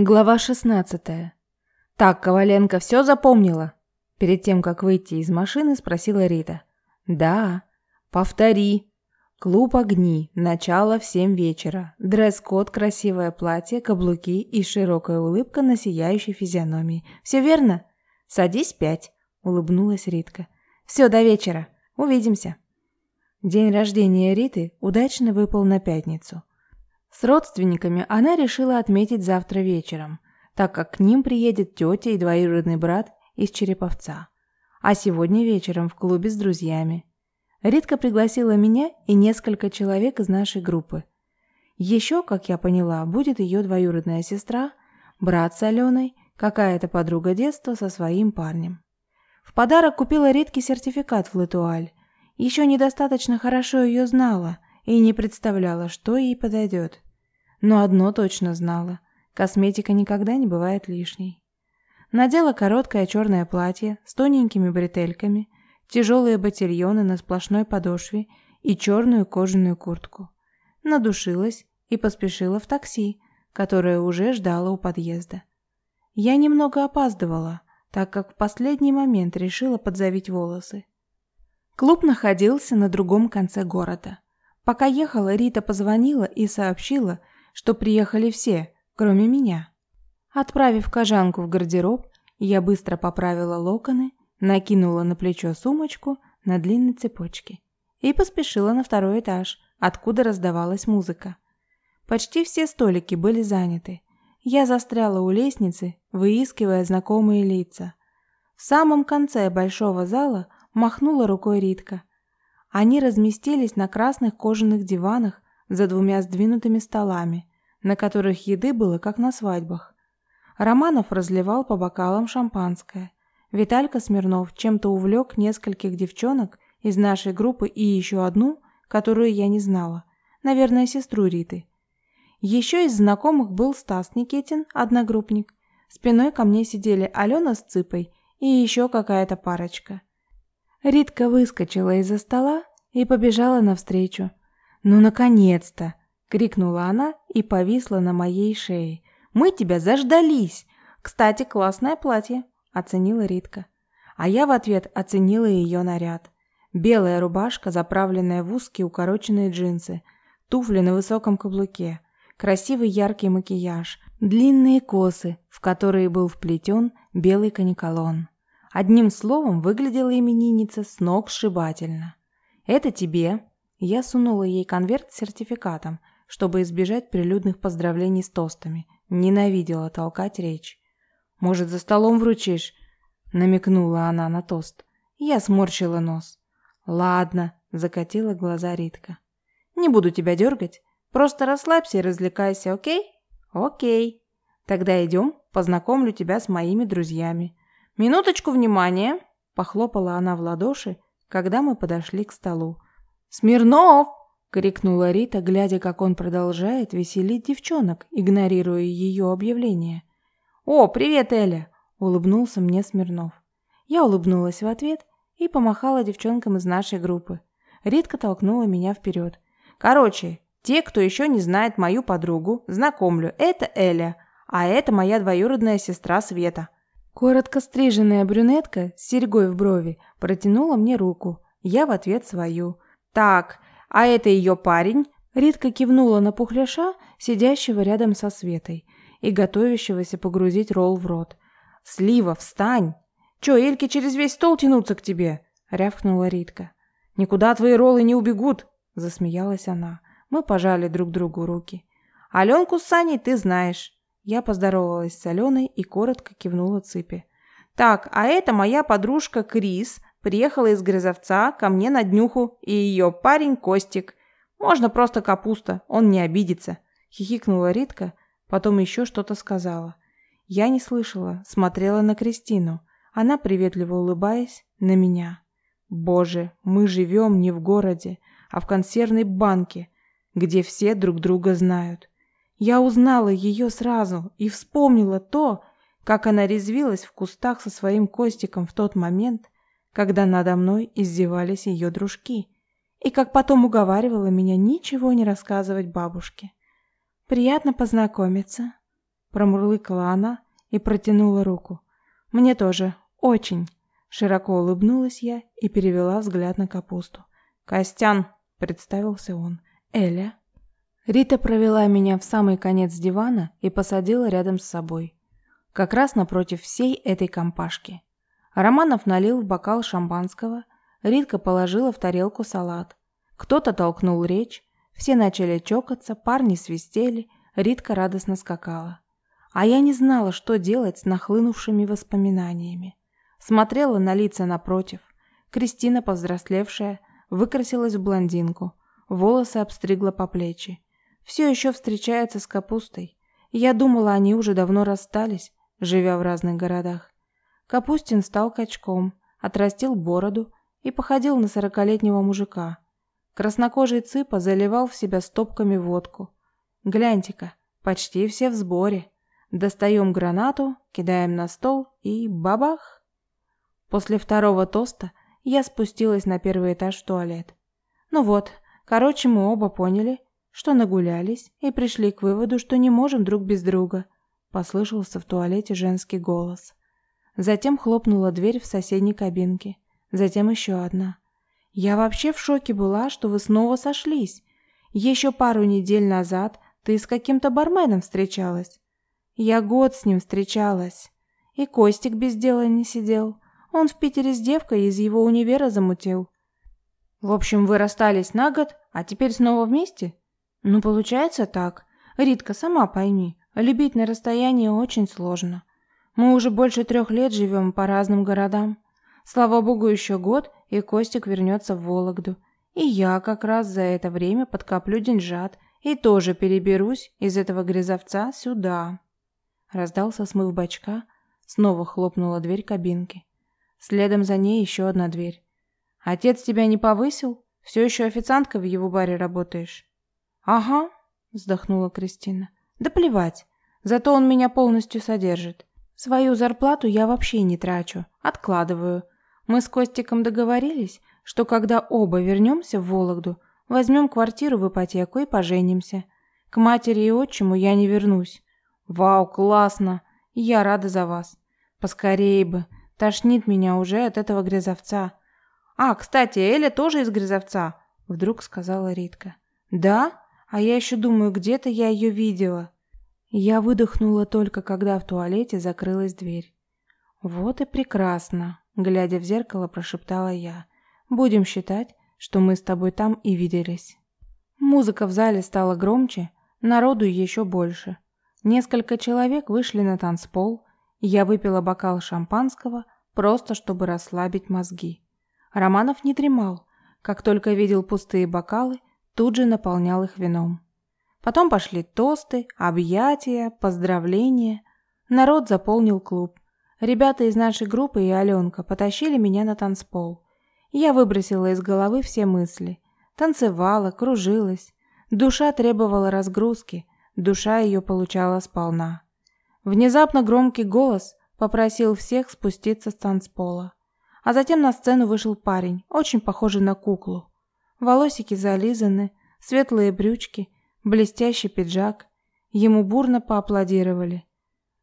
Глава 16. Так, Коваленко все запомнила? Перед тем, как выйти из машины, спросила Рита. Да. Повтори. Клуб «Огни». Начало в семь вечера. Дресс-код, красивое платье, каблуки и широкая улыбка на сияющей физиономии. Все верно? Садись пять, улыбнулась Ритка. Все, до вечера. Увидимся. День рождения Риты удачно выпал на пятницу. С родственниками она решила отметить завтра вечером, так как к ним приедет тетя и двоюродный брат из Череповца. А сегодня вечером в клубе с друзьями. Ритка пригласила меня и несколько человек из нашей группы. Еще, как я поняла, будет ее двоюродная сестра, брат с Аленой, какая-то подруга детства со своим парнем. В подарок купила Ритке сертификат в Латуаль. Еще недостаточно хорошо ее знала – и не представляла, что ей подойдет. Но одно точно знала – косметика никогда не бывает лишней. Надела короткое черное платье с тоненькими бретельками, тяжелые ботильоны на сплошной подошве и черную кожаную куртку. Надушилась и поспешила в такси, которое уже ждало у подъезда. Я немного опаздывала, так как в последний момент решила подзавить волосы. Клуб находился на другом конце города. Пока ехала, Рита позвонила и сообщила, что приехали все, кроме меня. Отправив кожанку в гардероб, я быстро поправила локоны, накинула на плечо сумочку на длинной цепочке и поспешила на второй этаж, откуда раздавалась музыка. Почти все столики были заняты. Я застряла у лестницы, выискивая знакомые лица. В самом конце большого зала махнула рукой Ритка. Они разместились на красных кожаных диванах за двумя сдвинутыми столами, на которых еды было как на свадьбах. Романов разливал по бокалам шампанское. Виталька Смирнов чем-то увлек нескольких девчонок из нашей группы и еще одну, которую я не знала, наверное, сестру Риты. Еще из знакомых был Стас Никитин, одногруппник. Спиной ко мне сидели Алена с Цыпой и еще какая-то парочка. Ритка выскочила из-за стола и побежала навстречу. «Ну, наконец-то!» — крикнула она и повисла на моей шее. «Мы тебя заждались! Кстати, классное платье!» — оценила Ритка. А я в ответ оценила ее наряд. Белая рубашка, заправленная в узкие укороченные джинсы, туфли на высоком каблуке, красивый яркий макияж, длинные косы, в которые был вплетен белый каниколон. Одним словом, выглядела именинница с ног сшибательно. «Это тебе». Я сунула ей конверт с сертификатом, чтобы избежать прилюдных поздравлений с тостами. Ненавидела толкать речь. «Может, за столом вручишь?» Намекнула она на тост. Я сморщила нос. «Ладно», — закатила глаза Ритка. «Не буду тебя дергать. Просто расслабься и развлекайся, окей?» «Окей. Тогда идем, познакомлю тебя с моими друзьями. «Минуточку внимания!» – похлопала она в ладоши, когда мы подошли к столу. «Смирнов!» – крикнула Рита, глядя, как он продолжает веселить девчонок, игнорируя ее объявление. «О, привет, Эля!» – улыбнулся мне Смирнов. Я улыбнулась в ответ и помахала девчонкам из нашей группы. Ритка толкнула меня вперед. «Короче, те, кто еще не знает мою подругу, знакомлю. Это Эля, а это моя двоюродная сестра Света». Коротко стриженная брюнетка с серьгой в брови протянула мне руку. Я в ответ свою. «Так, а это ее парень?» Ритка кивнула на пухляша, сидящего рядом со Светой и готовящегося погрузить ролл в рот. «Слива, встань! Че, Эльки через весь стол тянутся к тебе?» — рявкнула Ритка. «Никуда твои роллы не убегут!» — засмеялась она. Мы пожали друг другу руки. «Аленку с Саней ты знаешь. Я поздоровалась с Аленой и коротко кивнула Цыпе. «Так, а это моя подружка Крис, приехала из Грязовца ко мне на днюху, и ее парень Костик. Можно просто капуста, он не обидится», — хихикнула Ритка, потом еще что-то сказала. Я не слышала, смотрела на Кристину. Она, приветливо улыбаясь, на меня. «Боже, мы живем не в городе, а в консервной банке, где все друг друга знают. Я узнала ее сразу и вспомнила то, как она резвилась в кустах со своим Костиком в тот момент, когда надо мной издевались ее дружки, и как потом уговаривала меня ничего не рассказывать бабушке. «Приятно познакомиться», промурлыкала она и протянула руку. «Мне тоже. Очень». Широко улыбнулась я и перевела взгляд на капусту. «Костян», — представился он. «Эля». Рита провела меня в самый конец дивана и посадила рядом с собой. Как раз напротив всей этой компашки. Романов налил в бокал шампанского, Ритка положила в тарелку салат. Кто-то толкнул речь, все начали чокаться, парни свистели, Ритка радостно скакала. А я не знала, что делать с нахлынувшими воспоминаниями. Смотрела на лица напротив. Кристина, повзрослевшая, выкрасилась в блондинку, волосы обстригла по плечи. Все еще встречается с капустой. Я думала, они уже давно расстались, живя в разных городах. Капустин стал качком, отрастил бороду и походил на сорокалетнего мужика. Краснокожий цыпа заливал в себя стопками водку. Гляньте-ка, почти все в сборе. Достаем гранату, кидаем на стол и бабах. После второго тоста я спустилась на первый этаж в туалет. Ну вот, короче, мы оба поняли, что нагулялись и пришли к выводу, что не можем друг без друга. Послышался в туалете женский голос. Затем хлопнула дверь в соседней кабинке. Затем еще одна. Я вообще в шоке была, что вы снова сошлись. Еще пару недель назад ты с каким-то барменом встречалась. Я год с ним встречалась. И Костик без дела не сидел. Он в Питере с девкой из его универа замутил. В общем, вы расстались на год, а теперь снова вместе? Ну, получается так. Ритка, сама пойми, любить на расстоянии очень сложно. Мы уже больше трех лет живем по разным городам. Слава богу, еще год, и Костик вернется в Вологду. И я как раз за это время подкоплю деньжат и тоже переберусь из этого грязовца сюда. Раздался смыв бачка, снова хлопнула дверь кабинки. Следом за ней еще одна дверь. «Отец тебя не повысил? Все еще официанткой в его баре работаешь?» «Ага», — вздохнула Кристина. «Да плевать. Зато он меня полностью содержит. Свою зарплату я вообще не трачу, откладываю. Мы с Костиком договорились, что когда оба вернемся в Вологду, возьмем квартиру в ипотеку и поженимся. К матери и отчиму я не вернусь. Вау, классно! Я рада за вас. Поскорее бы. Тошнит меня уже от этого грязовца. А, кстати, Эля тоже из грязовца, вдруг сказала Ритка. Да? А я еще думаю, где-то я ее видела. Я выдохнула только, когда в туалете закрылась дверь. Вот и прекрасно, глядя в зеркало, прошептала я. Будем считать, что мы с тобой там и виделись. Музыка в зале стала громче, народу еще больше. Несколько человек вышли на танцпол, я выпила бокал шампанского, просто чтобы расслабить мозги. Романов не дремал. Как только видел пустые бокалы, тут же наполнял их вином. Потом пошли тосты, объятия, поздравления. Народ заполнил клуб. Ребята из нашей группы и Аленка потащили меня на танцпол. Я выбросила из головы все мысли. Танцевала, кружилась. Душа требовала разгрузки, душа ее получала сполна. Внезапно громкий голос попросил всех спуститься с танцпола. А затем на сцену вышел парень, очень похожий на куклу. Волосики зализаны, светлые брючки, блестящий пиджак. Ему бурно поаплодировали.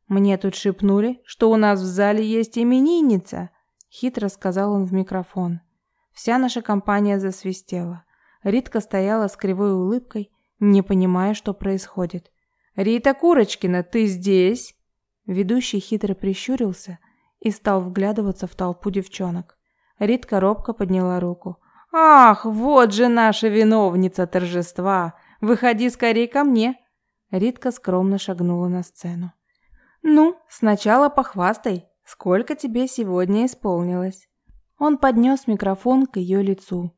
«Мне тут шепнули, что у нас в зале есть именинница», — хитро сказал он в микрофон. Вся наша компания засвистела. Ритка стояла с кривой улыбкой, не понимая, что происходит. «Рита Курочкина, ты здесь?» Ведущий хитро прищурился и стал вглядываться в толпу девчонок. Ритка робко подняла руку. «Ах, вот же наша виновница торжества! Выходи скорее ко мне!» Ритка скромно шагнула на сцену. «Ну, сначала похвастай, сколько тебе сегодня исполнилось?» Он поднес микрофон к ее лицу.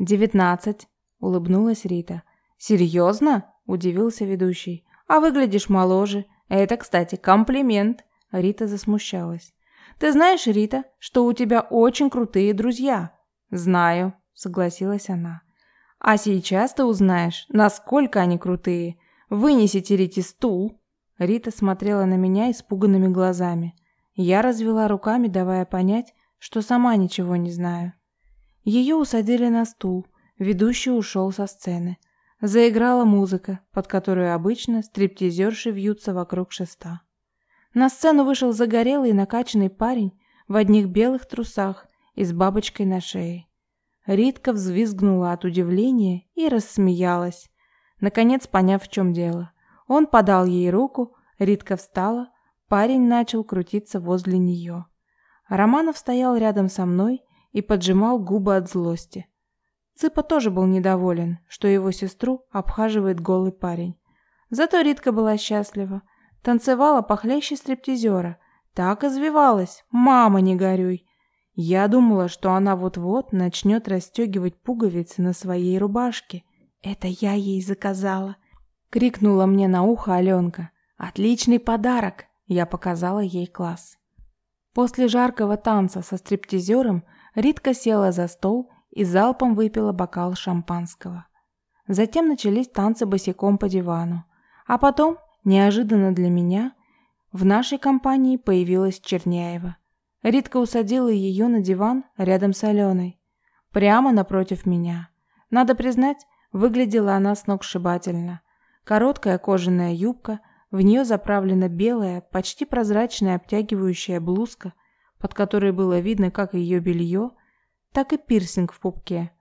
«Девятнадцать», — улыбнулась Рита. «Серьезно?» — удивился ведущий. «А выглядишь моложе. Это, кстати, комплимент». Рита засмущалась. «Ты знаешь, Рита, что у тебя очень крутые друзья?» «Знаю», — согласилась она. «А сейчас ты узнаешь, насколько они крутые. Вынесите Рите стул». Рита смотрела на меня испуганными глазами. Я развела руками, давая понять, что сама ничего не знаю. Ее усадили на стул, ведущий ушел со сцены. Заиграла музыка, под которую обычно стриптизерши вьются вокруг шеста. На сцену вышел загорелый и накачанный парень в одних белых трусах и с бабочкой на шее. Ритка взвизгнула от удивления и рассмеялась, наконец поняв, в чем дело. Он подал ей руку, Ритка встала, парень начал крутиться возле нее. Романов стоял рядом со мной и поджимал губы от злости. Цыпа тоже был недоволен, что его сестру обхаживает голый парень. Зато Ритка была счастлива. Танцевала похлеще стриптизера. Так извивалась. «Мама, не горюй!» Я думала, что она вот-вот начнет расстегивать пуговицы на своей рубашке. «Это я ей заказала!» Крикнула мне на ухо Аленка. «Отличный подарок!» Я показала ей класс. После жаркого танца со стриптизером Ритка села за стол и залпом выпила бокал шампанского. Затем начались танцы босиком по дивану. А потом, неожиданно для меня, в нашей компании появилась Черняева. Ритка усадила ее на диван рядом с Аленой, прямо напротив меня. Надо признать, выглядела она сногсшибательно. Короткая кожаная юбка, в нее заправлена белая, почти прозрачная обтягивающая блузка, под которой было видно как ее белье, так и пирсинг в пупке.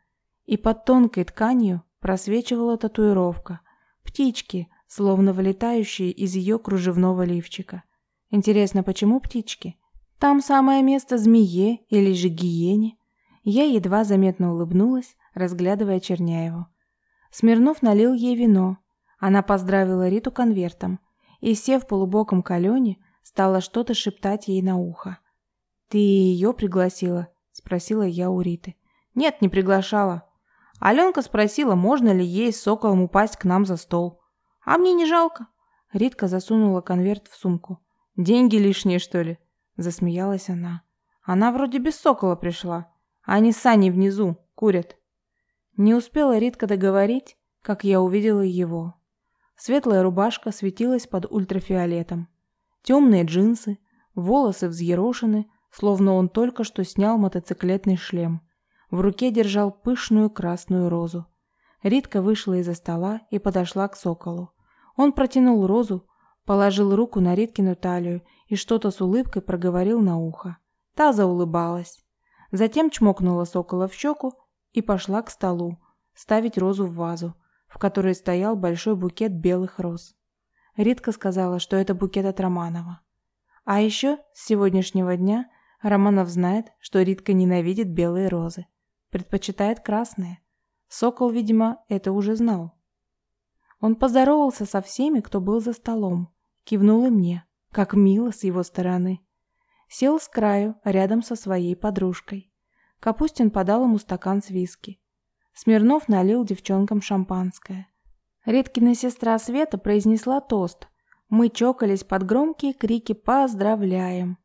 И под тонкой тканью просвечивала татуировка. Птички, словно вылетающие из ее кружевного лифчика. Интересно, почему птички? Там самое место змее или же гиене. Я едва заметно улыбнулась, разглядывая Черняеву. Смирнов налил ей вино. Она поздравила Риту конвертом и, сев полубоком колене, стала что-то шептать ей на ухо. «Ты ее пригласила?» – спросила я у Риты. «Нет, не приглашала. Аленка спросила, можно ли ей с соколом упасть к нам за стол. А мне не жалко». Ритка засунула конверт в сумку. «Деньги лишние, что ли?» Засмеялась она. Она вроде без сокола пришла. А они с Саней внизу, курят. Не успела Ритка договорить, как я увидела его. Светлая рубашка светилась под ультрафиолетом. Темные джинсы, волосы взъерошены, словно он только что снял мотоциклетный шлем. В руке держал пышную красную розу. Ритка вышла из-за стола и подошла к соколу. Он протянул розу, положил руку на Риткину талию и что-то с улыбкой проговорил на ухо. Та заулыбалась. Затем чмокнула сокола в щеку и пошла к столу, ставить розу в вазу, в которой стоял большой букет белых роз. Ритка сказала, что это букет от Романова. А еще с сегодняшнего дня Романов знает, что Ритка ненавидит белые розы, предпочитает красные. Сокол, видимо, это уже знал. Он поздоровался со всеми, кто был за столом, кивнул и мне. Как мило с его стороны. Сел с краю, рядом со своей подружкой. Капустин подал ему стакан с виски. Смирнов налил девчонкам шампанское. Редкина сестра Света произнесла тост. Мы чокались под громкие крики «Поздравляем!».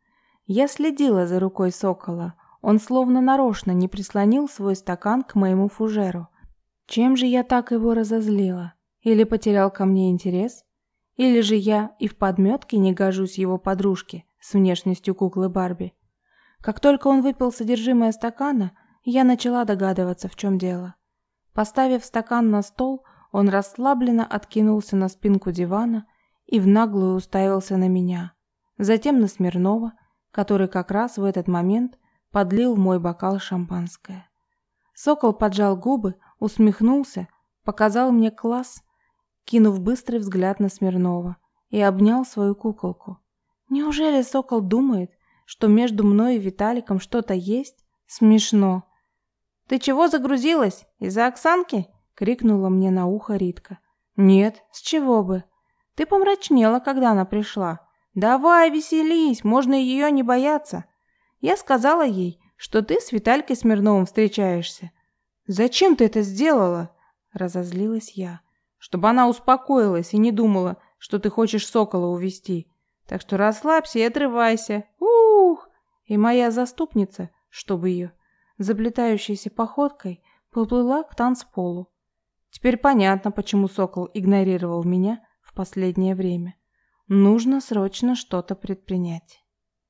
Я следила за рукой сокола. Он словно нарочно не прислонил свой стакан к моему фужеру. Чем же я так его разозлила? Или потерял ко мне интерес? Или же я и в подметке не гожусь его подружке с внешностью куклы Барби. Как только он выпил содержимое стакана, я начала догадываться, в чем дело. Поставив стакан на стол, он расслабленно откинулся на спинку дивана и в наглую уставился на меня. Затем на Смирнова, который как раз в этот момент подлил в мой бокал шампанское. Сокол поджал губы, усмехнулся, показал мне класс кинув быстрый взгляд на Смирнова, и обнял свою куколку. Неужели Сокол думает, что между мной и Виталиком что-то есть? Смешно. «Ты чего загрузилась? Из-за Оксанки?» — крикнула мне на ухо Ритка. «Нет, с чего бы? Ты помрачнела, когда она пришла. Давай, веселись, можно ее не бояться. Я сказала ей, что ты с Виталькой Смирновым встречаешься. Зачем ты это сделала?» — разозлилась я чтобы она успокоилась и не думала, что ты хочешь сокола увести. Так что расслабься и отрывайся. Ух! И моя заступница, чтобы ее, заплетающейся походкой, поплыла к танцполу. Теперь понятно, почему сокол игнорировал меня в последнее время. Нужно срочно что-то предпринять.